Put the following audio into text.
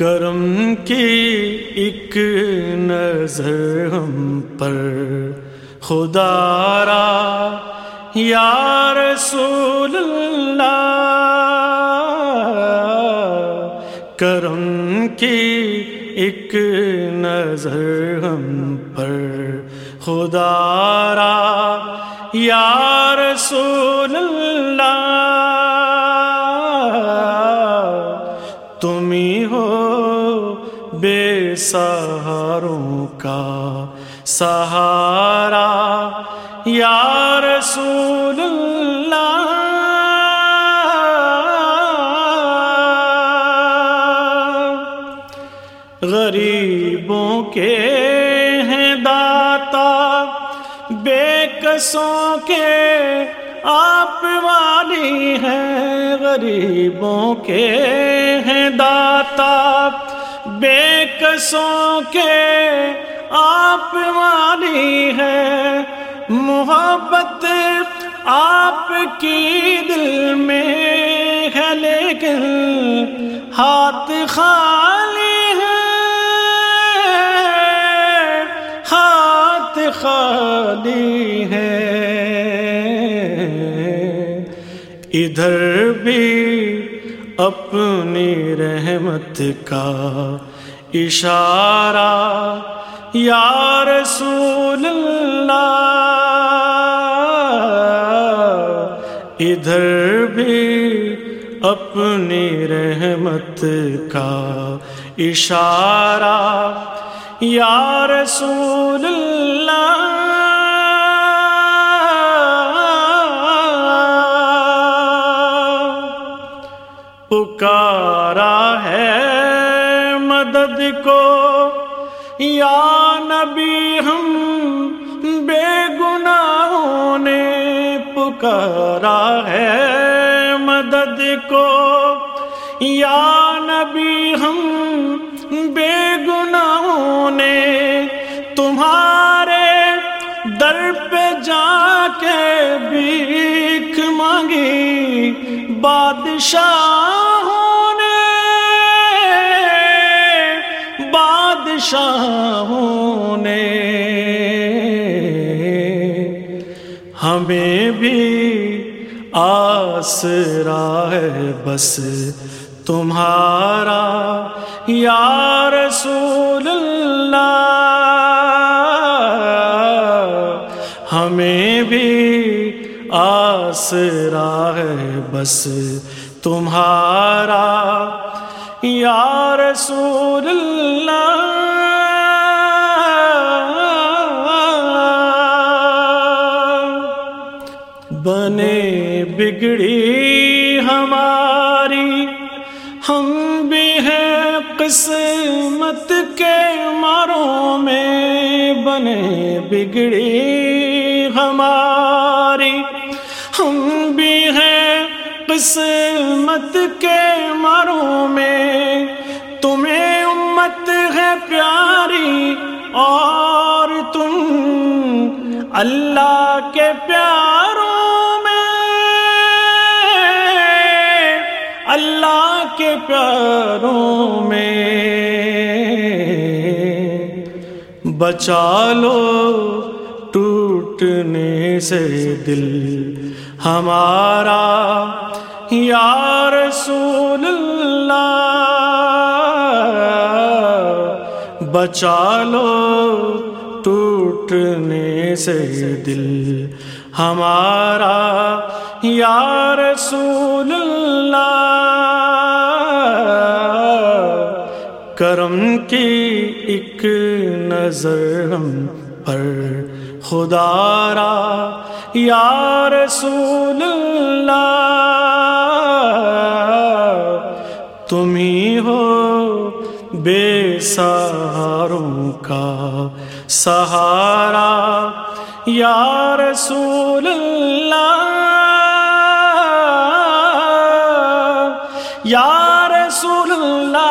کرم کی ایک نظر ہم پر۔ خدا را، یا رسول اللہ۔ کرم کی ایک نظر ہم پر۔ خدا را، یا رسول اللہ۔ بے سہاروں کا سہارا، یا رسول اللہ۔ غریبوں کے ہیں داتا، بے کسوں کے آپ والی ہیں۔ غریبوں کے ہیں داتا، بے کسوں کے آپ والی ہے۔ محبت آپ کی دل میں ہے، لیکن ہاتھ خالی ہے۔ ہاتھ خالی ہے۔ ادھر بھی اپنی رحمت کا اشارہ، یا رسول اللہ، ادھر بھی اپنی رحمت کا اشارہ، یا رسول اللہ۔ پکارا ہے کو، یا نبی ہم بے گناہوں نے پکارا ہے مدد کو۔ یا نبی ہم بے گناہوں نے تمہارے در پہ جا کے بھیک مانگی، بادشاہ بادشاہوں نے ہمیں بھی آسرا ہے بس تمہارا یا رسول اللہ ہمیں بھی آسرا ہے بس تمہارا یا رسول اللہ بنے بگڑی ہماری۔ ہم بھی ہیں قسمت کے ماروں میں بنے بگڑی ہماری۔ ہم بھی ہیں قسمت کے ماروں میں۔ تمہیں امت ہے پیاری اور تم اللہ کے پیاروں اللہ کے پیاروں میں بچا لو ٹوٹنے سے دل ہمارا یا رسول اللہ بچا لو ٹوٹنے سے دل ہمارا یا رسول اللہ کرم کی ایک نظر ہم پر خدا را۔ یا رسول اللہ تمہیں ہو بے سہاروں کا سہارا۔ یا رسول اللہ یا رسول اللہ